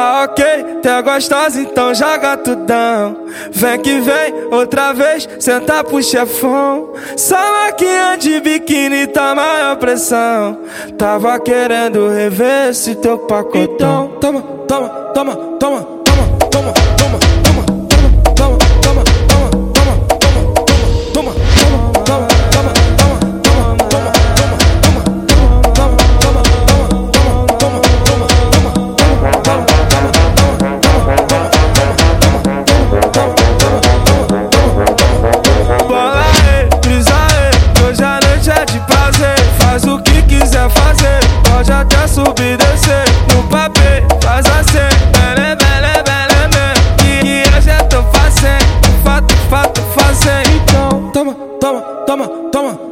Tá ok, tá gostosa, então joga tudão. Vem que vem, outra vez, senta pro chefão. Salaquinha de biquíni tá maior pressão. Tava querendo rever esse teu pacotão. Toma, toma, toma, toma. Faz o que quiser fazer, pode até subir e descer. No papel, faz assim, Belé, belé, belé, belê. Que hoje é tão fácil, fato, fato, fácil. Então, toma, toma, toma, toma.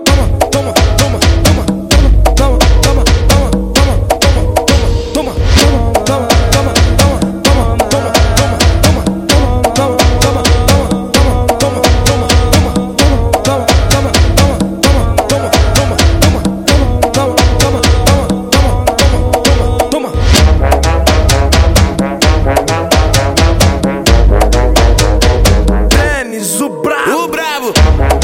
O Bravo.